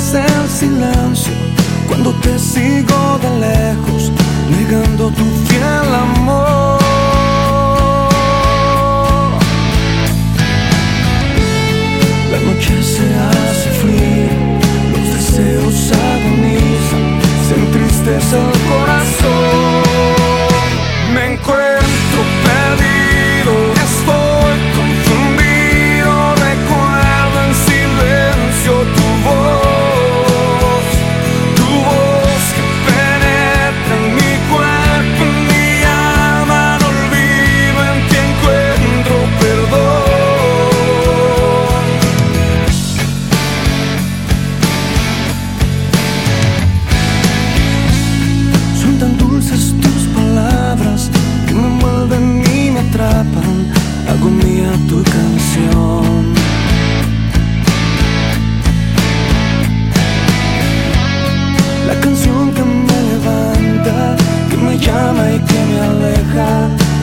es el silencio cuando te sigo de lejos.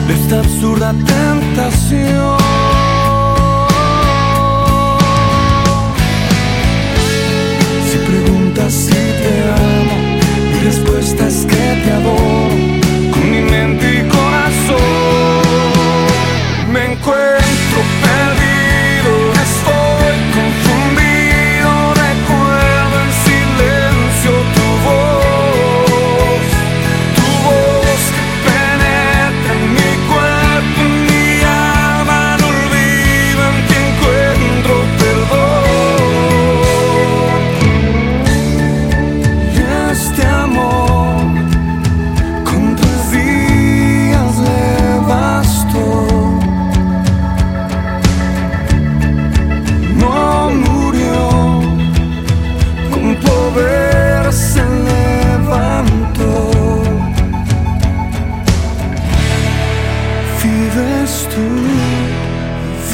De esta absurda tentación.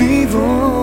Vivo